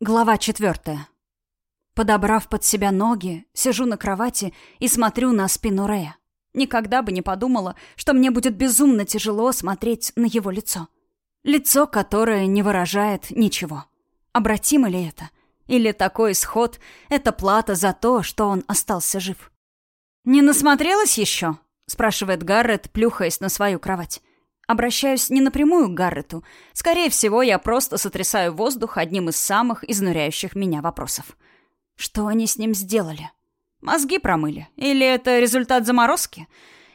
Глава четвертая. Подобрав под себя ноги, сижу на кровати и смотрю на спину Рея. Никогда бы не подумала, что мне будет безумно тяжело смотреть на его лицо. Лицо, которое не выражает ничего. Обратимо ли это? Или такой исход — это плата за то, что он остался жив? «Не насмотрелась еще?» — спрашивает Гаррет, плюхаясь на свою кровать. Обращаюсь не напрямую к Гаррету. Скорее всего, я просто сотрясаю воздух одним из самых изнуряющих меня вопросов. Что они с ним сделали? Мозги промыли? Или это результат заморозки?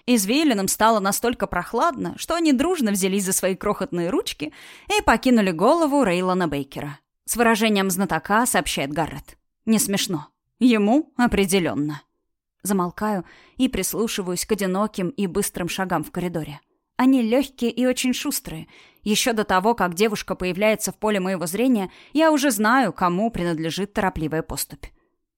Извилинам стало настолько прохладно, что они дружно взялись за свои крохотные ручки и покинули голову Рейлона Бейкера. С выражением знатока сообщает Гаррет. Не смешно. Ему определенно. Замолкаю и прислушиваюсь к одиноким и быстрым шагам в коридоре. Они легкие и очень шустрые. Еще до того, как девушка появляется в поле моего зрения, я уже знаю, кому принадлежит торопливая поступь.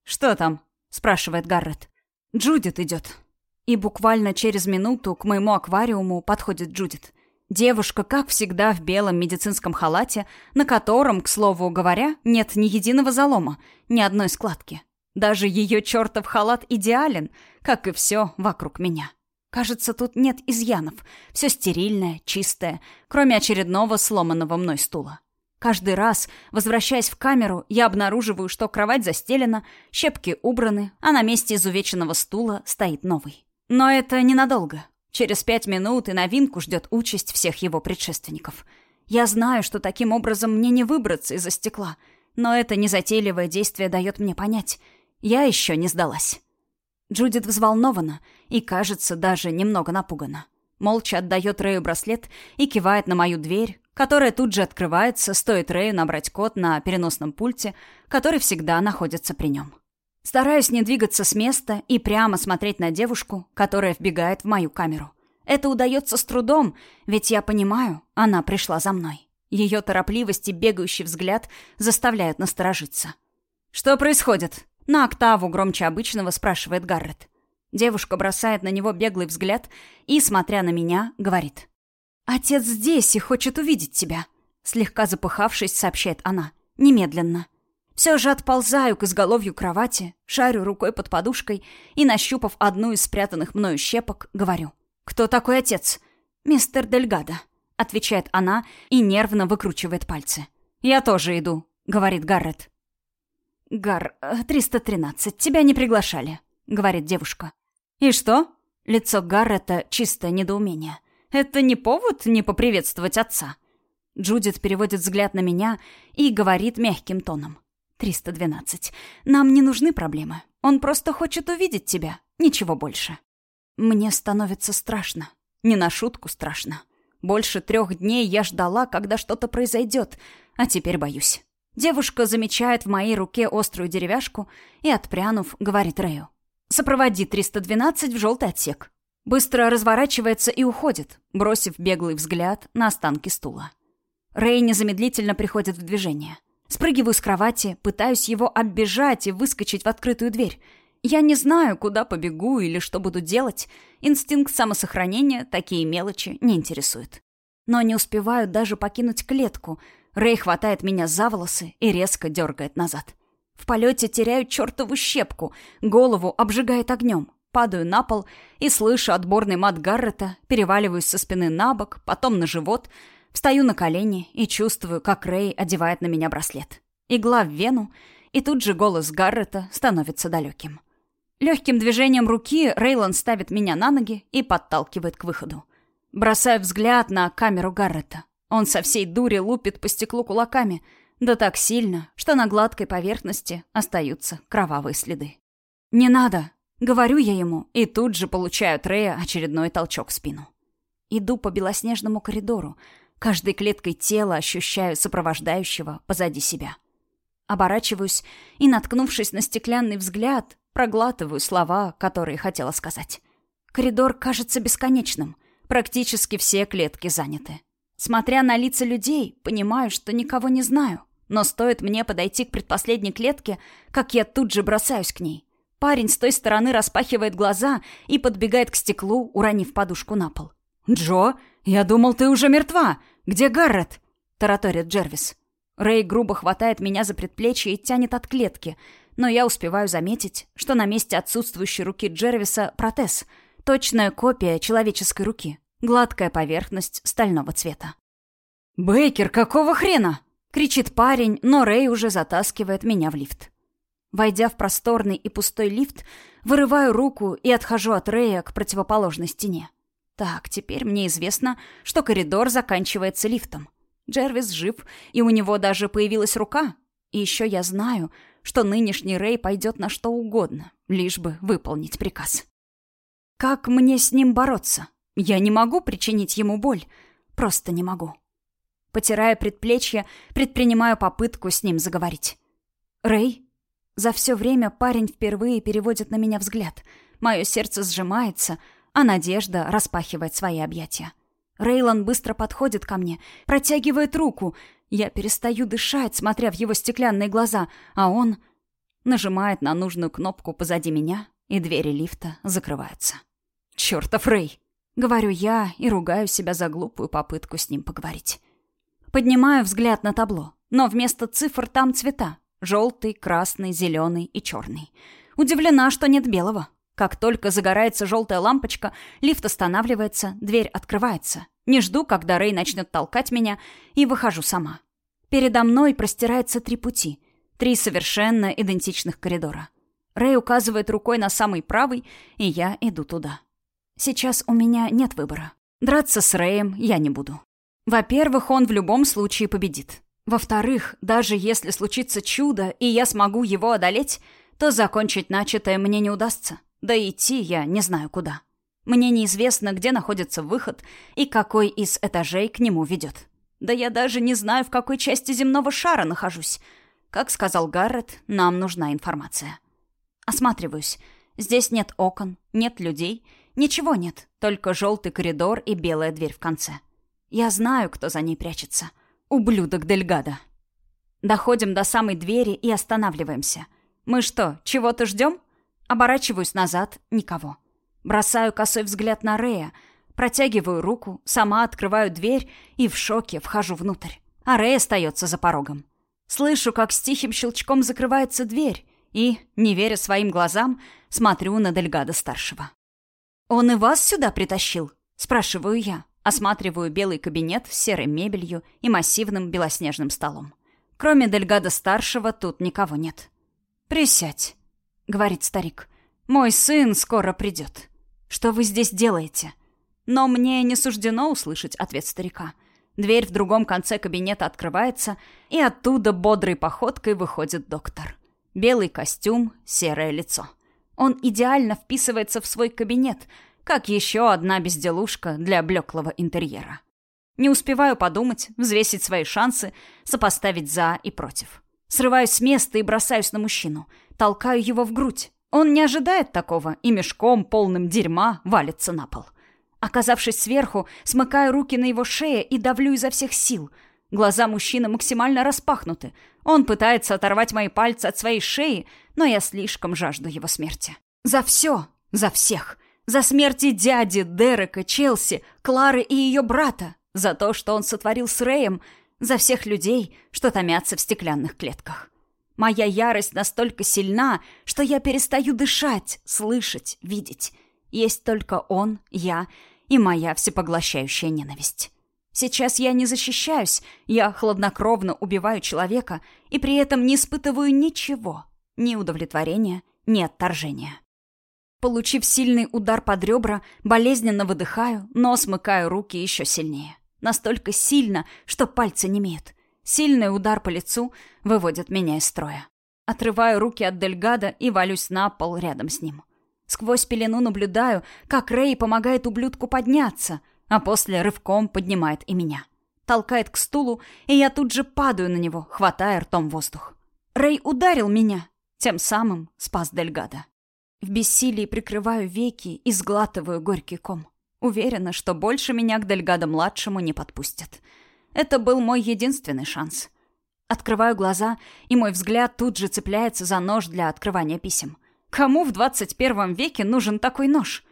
«Что там?» — спрашивает Гаррет. «Джудит идет». И буквально через минуту к моему аквариуму подходит Джудит. Девушка, как всегда, в белом медицинском халате, на котором, к слову говоря, нет ни единого залома, ни одной складки. Даже ее чертов халат идеален, как и все вокруг меня. Кажется, тут нет изъянов. Все стерильное, чистое, кроме очередного сломанного мной стула. Каждый раз, возвращаясь в камеру, я обнаруживаю, что кровать застелена, щепки убраны, а на месте изувеченного стула стоит новый. Но это ненадолго. Через пять минут и новинку ждет участь всех его предшественников. Я знаю, что таким образом мне не выбраться из-за стекла, но это незатейливое действие дает мне понять. Я еще не сдалась. Джудит взволнована и, кажется, даже немного напугана. Молча отдает Рэю браслет и кивает на мою дверь, которая тут же открывается, стоит Рэю набрать код на переносном пульте, который всегда находится при нем. Стараюсь не двигаться с места и прямо смотреть на девушку, которая вбегает в мою камеру. Это удается с трудом, ведь я понимаю, она пришла за мной. Ее торопливость и бегающий взгляд заставляют насторожиться. «Что происходит?» На октаву громче обычного спрашивает Гаррет. Девушка бросает на него беглый взгляд и, смотря на меня, говорит. «Отец здесь и хочет увидеть тебя», — слегка запыхавшись, сообщает она. «Немедленно». Все же отползаю к изголовью кровати, шарю рукой под подушкой и, нащупав одну из спрятанных мною щепок, говорю. «Кто такой отец?» «Мистер Дельгадо», — отвечает она и нервно выкручивает пальцы. «Я тоже иду», — говорит Гаррет. «Гар, 313, э, тебя не приглашали», — говорит девушка. «И что?» Лицо Гаррета чистое недоумение. «Это не повод не поприветствовать отца?» Джудит переводит взгляд на меня и говорит мягким тоном. «312. Нам не нужны проблемы. Он просто хочет увидеть тебя. Ничего больше». Мне становится страшно. Не на шутку страшно. Больше трех дней я ждала, когда что-то произойдет, а теперь боюсь. Девушка замечает в моей руке острую деревяшку и, отпрянув, говорит Рэю. «Сопроводи 312 в желтый отсек». Быстро разворачивается и уходит, бросив беглый взгляд на останки стула. Рэй незамедлительно приходит в движение. Спрыгиваю с кровати, пытаюсь его оббежать и выскочить в открытую дверь. Я не знаю, куда побегу или что буду делать. Инстинкт самосохранения такие мелочи не интересует. Но не успеваю даже покинуть клетку — Рэй хватает меня за волосы и резко дергает назад. В полете теряю чертову щепку, голову обжигает огнем. Падаю на пол и, слышу отборный мат Гаррета, переваливаюсь со спины на бок, потом на живот, встаю на колени и чувствую, как Рэй одевает на меня браслет. Игла в вену, и тут же голос Гаррета становится далеким. Легким движением руки Рейлон ставит меня на ноги и подталкивает к выходу. Бросаю взгляд на камеру Гаррета. Он со всей дури лупит по стеклу кулаками, да так сильно, что на гладкой поверхности остаются кровавые следы. «Не надо!» — говорю я ему, и тут же получаю Трея очередной толчок в спину. Иду по белоснежному коридору, каждой клеткой тела ощущаю сопровождающего позади себя. Оборачиваюсь и, наткнувшись на стеклянный взгляд, проглатываю слова, которые хотела сказать. Коридор кажется бесконечным. Практически все клетки заняты. Смотря на лица людей, понимаю, что никого не знаю. Но стоит мне подойти к предпоследней клетке, как я тут же бросаюсь к ней. Парень с той стороны распахивает глаза и подбегает к стеклу, уронив подушку на пол. «Джо, я думал, ты уже мертва. Где Гаррет?» — тараторит Джервис. Рэй грубо хватает меня за предплечье и тянет от клетки, но я успеваю заметить, что на месте отсутствующей руки Джервиса протез, точная копия человеческой руки, гладкая поверхность стального цвета. «Бейкер, какого хрена?» — кричит парень, но Рэй уже затаскивает меня в лифт. Войдя в просторный и пустой лифт, вырываю руку и отхожу от Рэя к противоположной стене. Так, теперь мне известно, что коридор заканчивается лифтом. Джервис жив, и у него даже появилась рука. И еще я знаю, что нынешний Рэй пойдет на что угодно, лишь бы выполнить приказ. Как мне с ним бороться? Я не могу причинить ему боль. Просто не могу. Потирая предплечье, предпринимаю попытку с ним заговорить. «Рэй?» За все время парень впервые переводит на меня взгляд. Мое сердце сжимается, а надежда распахивает свои объятия. Рейлон быстро подходит ко мне, протягивает руку. Я перестаю дышать, смотря в его стеклянные глаза, а он нажимает на нужную кнопку позади меня, и двери лифта закрываются. «Чёртов Рэй!» — говорю я и ругаю себя за глупую попытку с ним поговорить. Поднимаю взгляд на табло, но вместо цифр там цвета — желтый, красный, зеленый и черный. Удивлена, что нет белого. Как только загорается желтая лампочка, лифт останавливается, дверь открывается. Не жду, когда Рэй начнет толкать меня, и выхожу сама. Передо мной простирается три пути. Три совершенно идентичных коридора. Рэй указывает рукой на самый правый, и я иду туда. Сейчас у меня нет выбора. Драться с Рэем я не буду. Во-первых, он в любом случае победит. Во-вторых, даже если случится чудо, и я смогу его одолеть, то закончить начатое мне не удастся. Да идти я не знаю куда. Мне неизвестно, где находится выход и какой из этажей к нему ведет. Да я даже не знаю, в какой части земного шара нахожусь. Как сказал Гаррет, нам нужна информация. Осматриваюсь. Здесь нет окон, нет людей, ничего нет, только желтый коридор и белая дверь в конце. Я знаю, кто за ней прячется. Ублюдок Дельгада. Доходим до самой двери и останавливаемся. Мы что, чего-то ждем? Оборачиваюсь назад — никого. Бросаю косой взгляд на Рея, протягиваю руку, сама открываю дверь и в шоке вхожу внутрь. А Рэй остается за порогом. Слышу, как с тихим щелчком закрывается дверь, и, не веря своим глазам, смотрю на Дельгада-старшего. «Он и вас сюда притащил?» — спрашиваю я. Осматриваю белый кабинет с серой мебелью и массивным белоснежным столом. Кроме Дельгада-старшего тут никого нет. «Присядь», — говорит старик. «Мой сын скоро придет. Что вы здесь делаете?» Но мне не суждено услышать ответ старика. Дверь в другом конце кабинета открывается, и оттуда бодрой походкой выходит доктор. Белый костюм, серое лицо. Он идеально вписывается в свой кабинет, как еще одна безделушка для блеклого интерьера. Не успеваю подумать, взвесить свои шансы, сопоставить «за» и «против». Срываюсь с места и бросаюсь на мужчину. Толкаю его в грудь. Он не ожидает такого и мешком, полным дерьма, валится на пол. Оказавшись сверху, смыкаю руки на его шее и давлю изо всех сил. Глаза мужчины максимально распахнуты. Он пытается оторвать мои пальцы от своей шеи, но я слишком жажду его смерти. За все, за всех. За смерти дяди, Дерека, Челси, Клары и ее брата. За то, что он сотворил с Рэем. За всех людей, что томятся в стеклянных клетках. Моя ярость настолько сильна, что я перестаю дышать, слышать, видеть. Есть только он, я и моя всепоглощающая ненависть. Сейчас я не защищаюсь, я хладнокровно убиваю человека и при этом не испытываю ничего, ни удовлетворения, ни отторжения. Получив сильный удар под ребра, болезненно выдыхаю, но смыкаю руки еще сильнее. Настолько сильно, что пальцы не имеют. Сильный удар по лицу выводит меня из строя. Отрываю руки от Дельгада и валюсь на пол рядом с ним. Сквозь пелену наблюдаю, как Рэй помогает ублюдку подняться, а после рывком поднимает и меня. Толкает к стулу, и я тут же падаю на него, хватая ртом воздух. Рэй ударил меня, тем самым спас Дельгада. В бессилии прикрываю веки и сглатываю горький ком. Уверена, что больше меня к Дельгадо-младшему не подпустят. Это был мой единственный шанс. Открываю глаза, и мой взгляд тут же цепляется за нож для открывания писем. Кому в 21 веке нужен такой нож?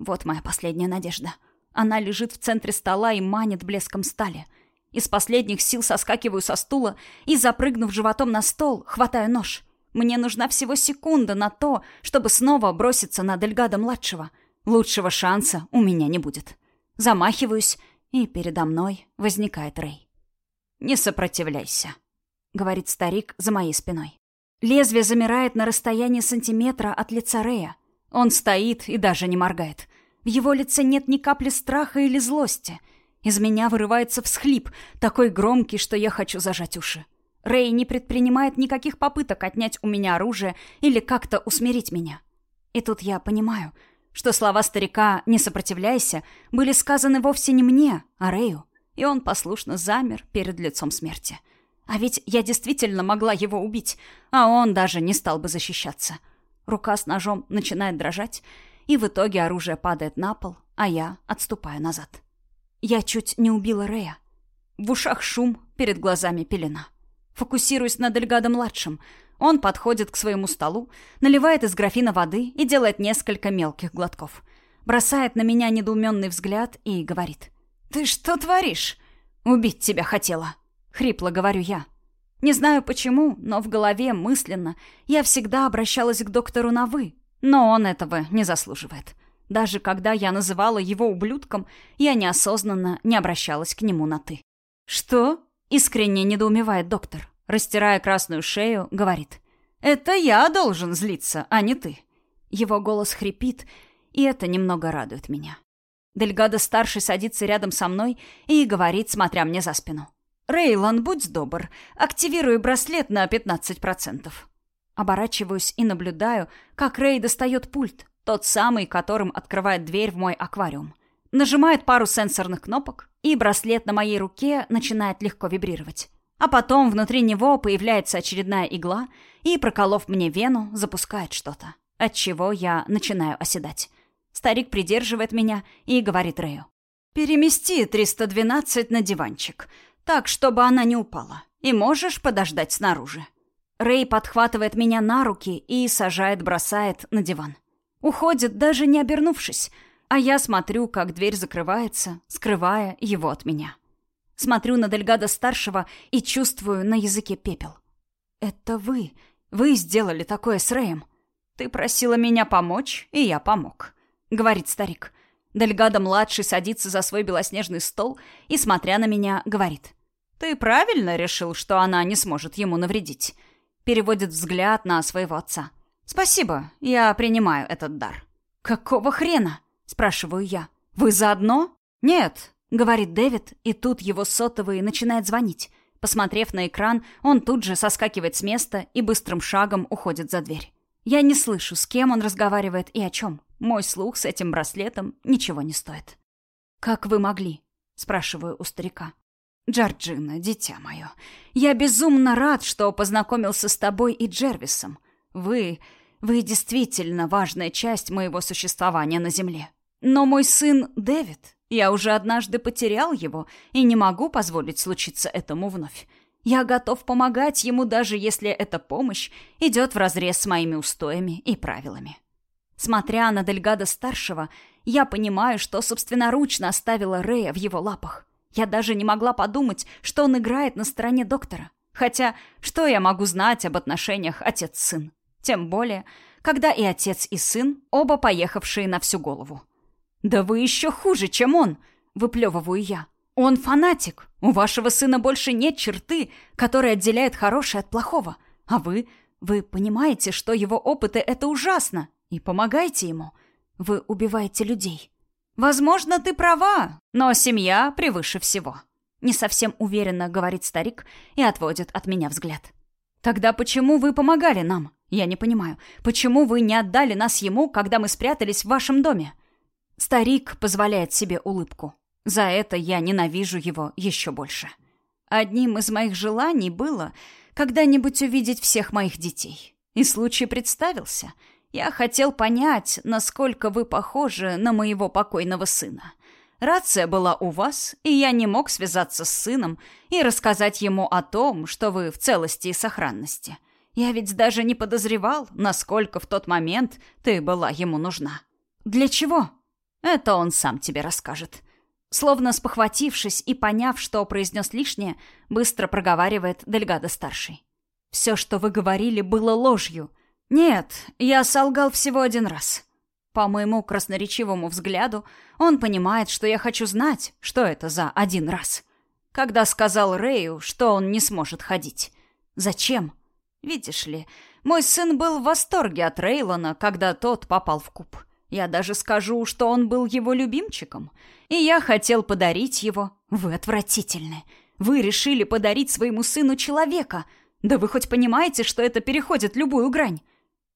Вот моя последняя надежда. Она лежит в центре стола и манит блеском стали. Из последних сил соскакиваю со стула и, запрыгнув животом на стол, хватаю нож. Мне нужна всего секунда на то, чтобы снова броситься на Дельгада-младшего. Лучшего шанса у меня не будет. Замахиваюсь, и передо мной возникает Рэй. «Не сопротивляйся», — говорит старик за моей спиной. Лезвие замирает на расстоянии сантиметра от лица Рэя. Он стоит и даже не моргает. В его лице нет ни капли страха или злости. Из меня вырывается всхлип, такой громкий, что я хочу зажать уши. Рэй не предпринимает никаких попыток отнять у меня оружие или как-то усмирить меня. И тут я понимаю, что слова старика «не сопротивляйся» были сказаны вовсе не мне, а Рэю, и он послушно замер перед лицом смерти. А ведь я действительно могла его убить, а он даже не стал бы защищаться. Рука с ножом начинает дрожать, и в итоге оружие падает на пол, а я отступаю назад. Я чуть не убила Рэя. В ушах шум, перед глазами пелена. Фокусируюсь на Дельгадо-младшем — он подходит к своему столу, наливает из графина воды и делает несколько мелких глотков. Бросает на меня недоуменный взгляд и говорит. «Ты что творишь?» «Убить тебя хотела», — хрипло говорю я. Не знаю почему, но в голове мысленно я всегда обращалась к доктору на «вы», но он этого не заслуживает. Даже когда я называла его ублюдком, я неосознанно не обращалась к нему на «ты». «Что?» — искренне недоумевает доктор растирая красную шею, говорит. «Это я должен злиться, а не ты». Его голос хрипит, и это немного радует меня. Дельгадо-старший садится рядом со мной и говорит, смотря мне за спину. «Рейлан, будь добр, активируй браслет на 15%. Оборачиваюсь и наблюдаю, как Рей достает пульт, тот самый, которым открывает дверь в мой аквариум. Нажимает пару сенсорных кнопок, и браслет на моей руке начинает легко вибрировать. А потом внутри него появляется очередная игла и, проколов мне вену, запускает что-то. От чего я начинаю оседать. Старик придерживает меня и говорит Рэю. «Перемести 312 на диванчик, так, чтобы она не упала. И можешь подождать снаружи». Рэй подхватывает меня на руки и сажает, бросает на диван. Уходит, даже не обернувшись, а я смотрю, как дверь закрывается, скрывая его от меня. Смотрю на Дельгада-старшего и чувствую на языке пепел. «Это вы. Вы сделали такое с Рэем. Ты просила меня помочь, и я помог», — говорит старик. Дельгадо-младший садится за свой белоснежный стол и, смотря на меня, говорит. «Ты правильно решил, что она не сможет ему навредить?» Переводит взгляд на своего отца. «Спасибо, я принимаю этот дар». «Какого хрена?» — спрашиваю я. «Вы заодно?» «Нет, говорит Дэвид, и тут его сотовый начинает звонить. Посмотрев на экран, он тут же соскакивает с места и быстрым шагом уходит за дверь. Я не слышу, с кем он разговаривает и о чем. Мой слух с этим браслетом ничего не стоит. «Как вы могли?» — спрашиваю у старика. «Джорджина, дитя мое, я безумно рад, что познакомился с тобой и Джервисом. Вы... вы действительно важная часть моего существования на Земле. Но мой сын Дэвид, я уже однажды потерял его и не могу позволить случиться этому вновь. Я готов помогать ему, даже если эта помощь идет вразрез с моими устоями и правилами. Смотря на Дельгада-старшего, я понимаю, что собственноручно оставила Рея в его лапах. Я даже не могла подумать, что он играет на стороне доктора. Хотя, что я могу знать об отношениях отец-сын? Тем более, когда и отец, и сын оба поехавшие на всю голову. «Да вы еще хуже, чем он!» — выплевываю я. «Он фанатик. У вашего сына больше нет черты, которая отделяет хорошее от плохого. А вы... Вы понимаете, что его опыты — это ужасно, и помогаете ему. Вы убиваете людей. Возможно, ты права, но семья превыше всего». Не совсем уверенно говорит старик и отводит от меня взгляд. «Тогда почему вы помогали нам? Я не понимаю. Почему вы не отдали нас ему, когда мы спрятались в вашем доме?» Старик позволяет себе улыбку. За это я ненавижу его еще больше. Одним из моих желаний было когда-нибудь увидеть всех моих детей. И случай представился. Я хотел понять, насколько вы похожи на моего покойного сына. Рация была у вас, и я не мог связаться с сыном и рассказать ему о том, что вы в целости и сохранности. Я ведь даже не подозревал, насколько в тот момент ты была ему нужна. Для чего? Это он сам тебе расскажет. Словно спохватившись и поняв, что произнес лишнее, быстро проговаривает Дельгадо-старший. «Все, что вы говорили, было ложью. Нет, я солгал всего один раз. По моему красноречивому взгляду, он понимает, что я хочу знать, что это за один раз. Когда сказал Рэю, что он не сможет ходить. Зачем? Видишь ли, мой сын был в восторге от Рейлона, когда тот попал в куб. Я даже скажу, что он был его любимчиком. И я хотел подарить его. Вы отвратительны. Вы решили подарить своему сыну человека. Да вы хоть понимаете, что это переходит любую грань?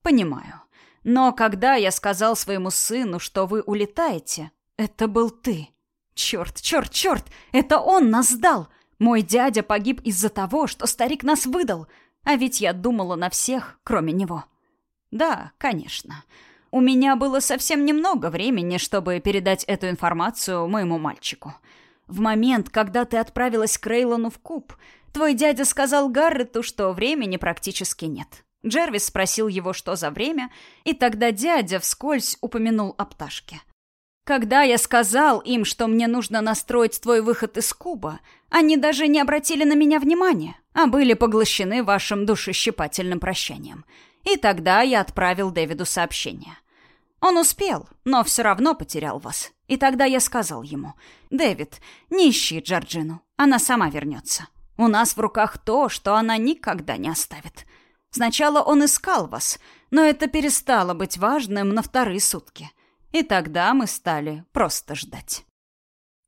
Понимаю. Но когда я сказал своему сыну, что вы улетаете, это был ты. Черт, черт, черт! Это он нас сдал! Мой дядя погиб из-за того, что старик нас выдал. А ведь я думала на всех, кроме него. Да, конечно. У меня было совсем немного времени, чтобы передать эту информацию моему мальчику. В момент, когда ты отправилась к Рейлону в куб, твой дядя сказал Гаррету, что времени практически нет. Джервис спросил его, что за время, и тогда дядя вскользь упомянул о пташке. Когда я сказал им, что мне нужно настроить твой выход из куба, они даже не обратили на меня внимания, а были поглощены вашим душещипательным прощанием. И тогда я отправил Дэвиду сообщение. Он успел, но все равно потерял вас. И тогда я сказал ему, «Дэвид, не ищи Джорджину, она сама вернется. У нас в руках то, что она никогда не оставит». Сначала он искал вас, но это перестало быть важным на вторые сутки. И тогда мы стали просто ждать.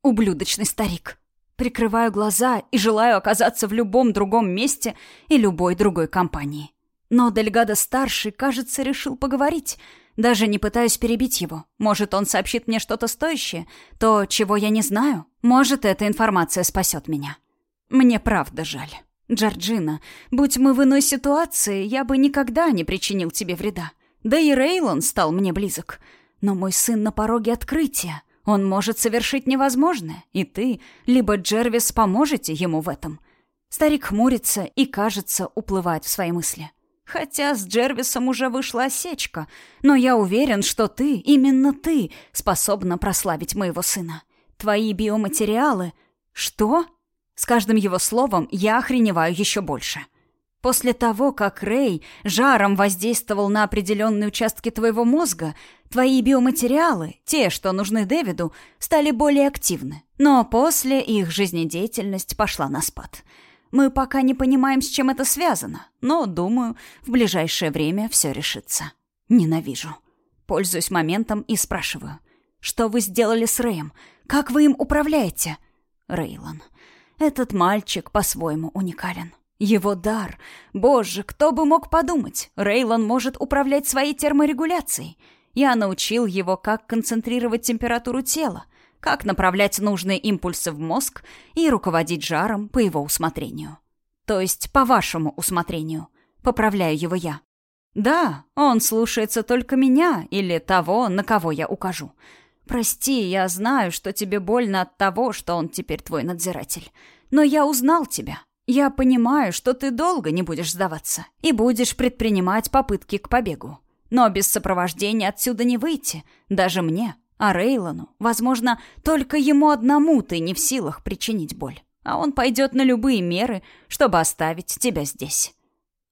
Ублюдочный старик. Прикрываю глаза и желаю оказаться в любом другом месте и любой другой компании. Но Дельгадо-старший, кажется, решил поговорить. Даже не пытаюсь перебить его. Может, он сообщит мне что-то стоящее, то, чего я не знаю. Может, эта информация спасет меня. Мне правда жаль. Джорджина, будь мы в иной ситуации, я бы никогда не причинил тебе вреда. Да и Рейлон стал мне близок. Но мой сын на пороге открытия. Он может совершить невозможное, и ты, либо Джервис поможете ему в этом. Старик хмурится и, кажется, уплывает в свои мысли. Хотя с Джервисом уже вышла осечка, но я уверен, что ты, именно ты, способна прославить моего сына. Твои биоматериалы... Что? С каждым его словом я охреневаю еще больше. После того, как Рэй жаром воздействовал на определенные участки твоего мозга, твои биоматериалы, те, что нужны Дэвиду, стали более активны. Но после их жизнедеятельность пошла на спад. Мы пока не понимаем, с чем это связано, но, думаю, в ближайшее время все решится. Ненавижу. Пользуюсь моментом и спрашиваю. Что вы сделали с Рэем? Как вы им управляете? Рейлан. Этот мальчик по-своему уникален. Его дар. Боже, кто бы мог подумать? Рейлан может управлять своей терморегуляцией. Я научил его, как концентрировать температуру тела, как направлять нужные импульсы в мозг и руководить жаром по его усмотрению. То есть по вашему усмотрению. Поправляю его я. Да, он слушается только меня или того, на кого я укажу. Прости, я знаю, что тебе больно от того, что он теперь твой надзиратель. Но я узнал тебя. Я понимаю, что ты долго не будешь сдаваться и будешь предпринимать попытки к побегу. Но без сопровождения отсюда не выйти, даже мне. А Рейлону, возможно, только ему одному ты не в силах причинить боль. А он пойдет на любые меры, чтобы оставить тебя здесь.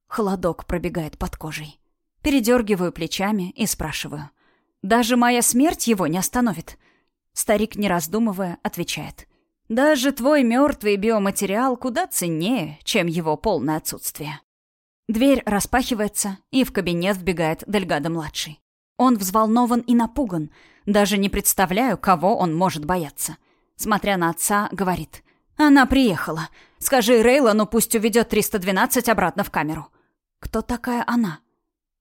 Холодок пробегает под кожей. Передергиваю плечами и спрашиваю. «Даже моя смерть его не остановит?» Старик, не раздумывая, отвечает. «Даже твой мертвый биоматериал куда ценнее, чем его полное отсутствие». Дверь распахивается, и в кабинет вбегает Дельгадо-младший. Он взволнован и напуган. Даже не представляю, кого он может бояться. Смотря на отца, говорит. «Она приехала. Скажи Рейлону, пусть уведет 312 обратно в камеру». «Кто такая она?»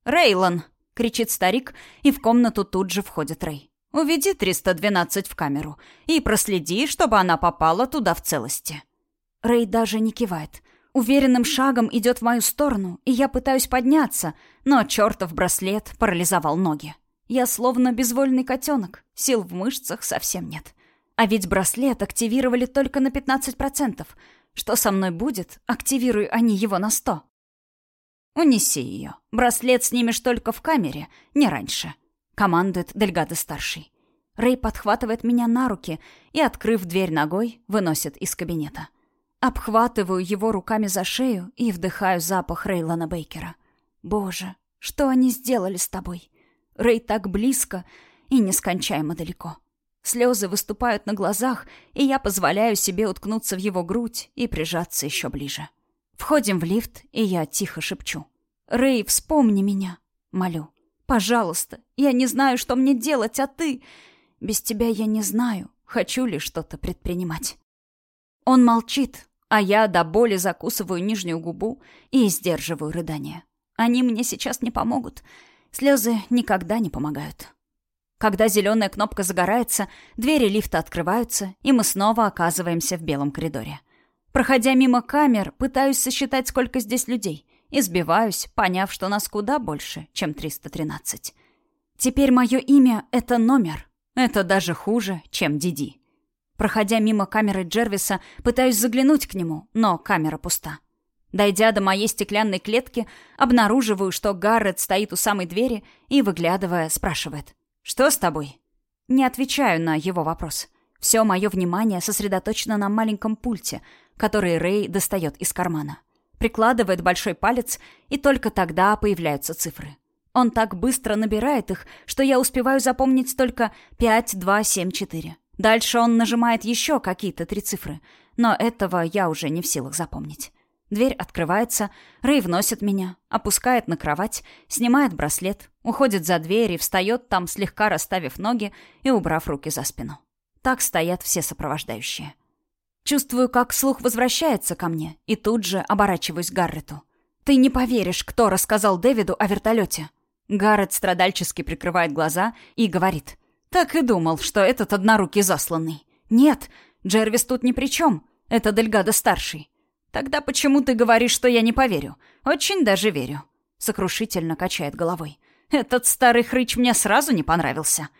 «Рейлон!» — кричит старик, и в комнату тут же входит Рей. «Уведи 312 в камеру и проследи, чтобы она попала туда в целости». Рей даже не кивает. Уверенным шагом идет в мою сторону, и я пытаюсь подняться, но чертов браслет парализовал ноги. Я словно безвольный котенок, сил в мышцах совсем нет. А ведь браслет активировали только на 15%. Что со мной будет, активируй они его на 100? «Унеси ее. Браслет снимешь только в камере, не раньше», — командует Дельгадо-старший. Рэй подхватывает меня на руки и, открыв дверь ногой, выносит из кабинета. Обхватываю его руками за шею и вдыхаю запах Рейлана Бейкера. Боже, что они сделали с тобой? Рэй так близко и нескончаемо далеко. Слезы выступают на глазах, и я позволяю себе уткнуться в его грудь и прижаться еще ближе. Входим в лифт, и я тихо шепчу. «Рэй, вспомни меня!» Молю. «Пожалуйста, я не знаю, что мне делать, а ты...» «Без тебя я не знаю, хочу ли что-то предпринимать». Он молчит, а я до боли закусываю нижнюю губу и сдерживаю рыдание. Они мне сейчас не помогут. Слезы никогда не помогают. Когда зеленая кнопка загорается, двери лифта открываются, и мы снова оказываемся в белом коридоре. Проходя мимо камер, пытаюсь сосчитать, сколько здесь людей. Избиваюсь, поняв, что нас куда больше, чем 313. Теперь мое имя — это номер. Это даже хуже, чем Диди. Проходя мимо камеры Джервиса, пытаюсь заглянуть к нему, но камера пуста. Дойдя до моей стеклянной клетки, обнаруживаю, что Гаррет стоит у самой двери и, выглядывая, спрашивает. «Что с тобой?» Не отвечаю на его вопрос. Все мое внимание сосредоточено на маленьком пульте, который Рэй достает из кармана. Прикладывает большой палец, и только тогда появляются цифры. Он так быстро набирает их, что я успеваю запомнить только 5, 2, 7, 4. Дальше он нажимает еще какие-то три цифры, но этого я уже не в силах запомнить. Дверь открывается, Рэй вносит меня, опускает на кровать, снимает браслет, уходит за дверь и встает там, слегка расставив ноги и убрав руки за спину. Так стоят все сопровождающие. Чувствую, как слух возвращается ко мне, и тут же оборачиваюсь к Гаррету. «Ты не поверишь, кто рассказал Дэвиду о вертолете!» Гаррет страдальчески прикрывает глаза и говорит. Так и думал, что этот однорукий засланный. Нет, Джервис тут ни при чем. Это Дельгадо-старший. Тогда почему ты говоришь, что я не поверю? Очень даже верю. Сокрушительно качает головой. Этот старый хрыч мне сразу не понравился.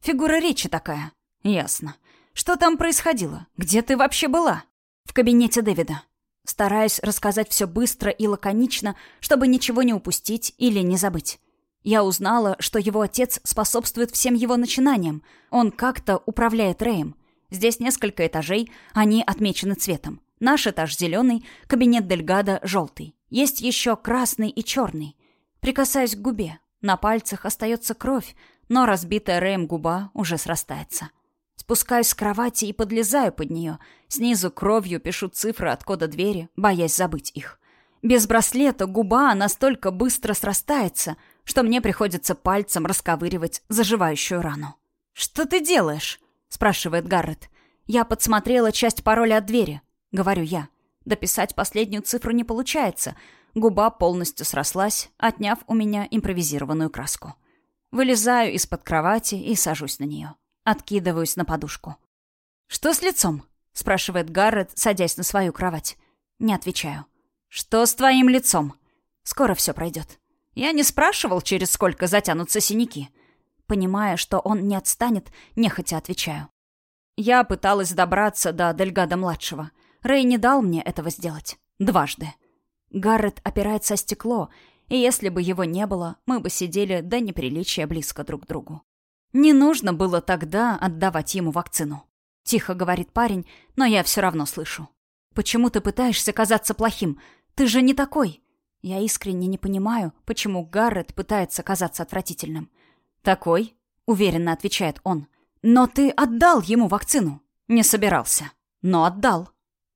Фигура речи такая. Ясно. Что там происходило? Где ты вообще была? В кабинете Дэвида. Стараюсь рассказать все быстро и лаконично, чтобы ничего не упустить или не забыть. Я узнала, что его отец способствует всем его начинаниям. Он как-то управляет Рэем. Здесь несколько этажей, они отмечены цветом. Наш этаж зеленый, кабинет Дельгада желтый. Есть еще красный и черный. Прикасаюсь к губе. На пальцах остается кровь, но разбитая Рэем губа уже срастается. Спускаюсь с кровати и подлезаю под нее. Снизу кровью пишу цифры от кода двери, боясь забыть их. Без браслета губа настолько быстро срастается — что мне приходится пальцем расковыривать заживающую рану. «Что ты делаешь?» — спрашивает Гаррет. «Я подсмотрела часть пароля от двери», — говорю я. Дописать последнюю цифру не получается. Губа полностью срослась, отняв у меня импровизированную краску. Вылезаю из-под кровати и сажусь на нее. Откидываюсь на подушку. «Что с лицом?» — спрашивает Гаррет, садясь на свою кровать. Не отвечаю. «Что с твоим лицом?» «Скоро все пройдет». Я не спрашивал, через сколько затянутся синяки. Понимая, что он не отстанет, нехотя отвечаю. Я пыталась добраться до Дельгада-младшего. Рэй не дал мне этого сделать. Дважды. Гаррет опирается о стекло, и если бы его не было, мы бы сидели до неприличия близко друг к другу. Не нужно было тогда отдавать ему вакцину. Тихо говорит парень, но я все равно слышу. Почему ты пытаешься казаться плохим? Ты же не такой. Я искренне не понимаю, почему Гаррет пытается казаться отвратительным. «Такой?» — уверенно отвечает он. «Но ты отдал ему вакцину». «Не собирался. Но отдал».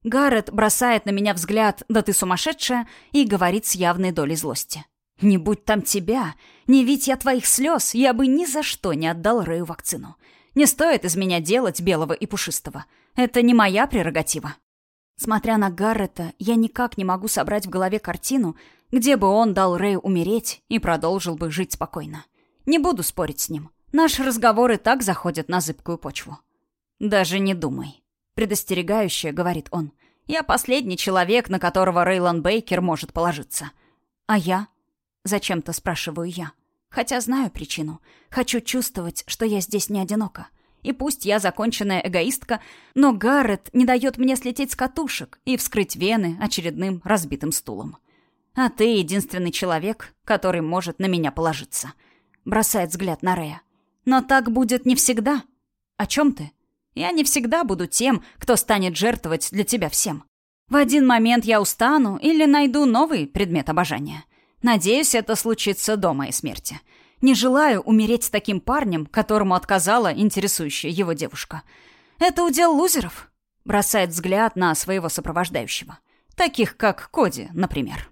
Гаррет бросает на меня взгляд «да ты сумасшедшая» и говорит с явной долей злости. «Не будь там тебя, не видь я твоих слез, я бы ни за что не отдал Рэю вакцину. Не стоит из меня делать белого и пушистого. Это не моя прерогатива». Смотря на Гаррета, я никак не могу собрать в голове картину, где бы он дал Рэю умереть и продолжил бы жить спокойно. Не буду спорить с ним. Наш разговор и так заходит на зыбкую почву. «Даже не думай», — предостерегающе говорит он. «Я последний человек, на которого Рейлан Бейкер может положиться». «А я?» — зачем-то спрашиваю я. Хотя знаю причину. Хочу чувствовать, что я здесь не одинока. И пусть я законченная эгоистка, но Гаррет не дает мне слететь с катушек и вскрыть вены очередным разбитым стулом. А ты единственный человек, который может на меня положиться. Бросает взгляд на Рея. Но так будет не всегда, О чем ты? Я не всегда буду тем, кто станет жертвовать для тебя всем. В один момент я устану или найду новый предмет обожания. Надеюсь, это случится до моей смерти. Не желаю умереть с таким парнем, которому отказала интересующая его девушка. Это удел лузеров. Бросает взгляд на своего сопровождающего. Таких, как Коди, например.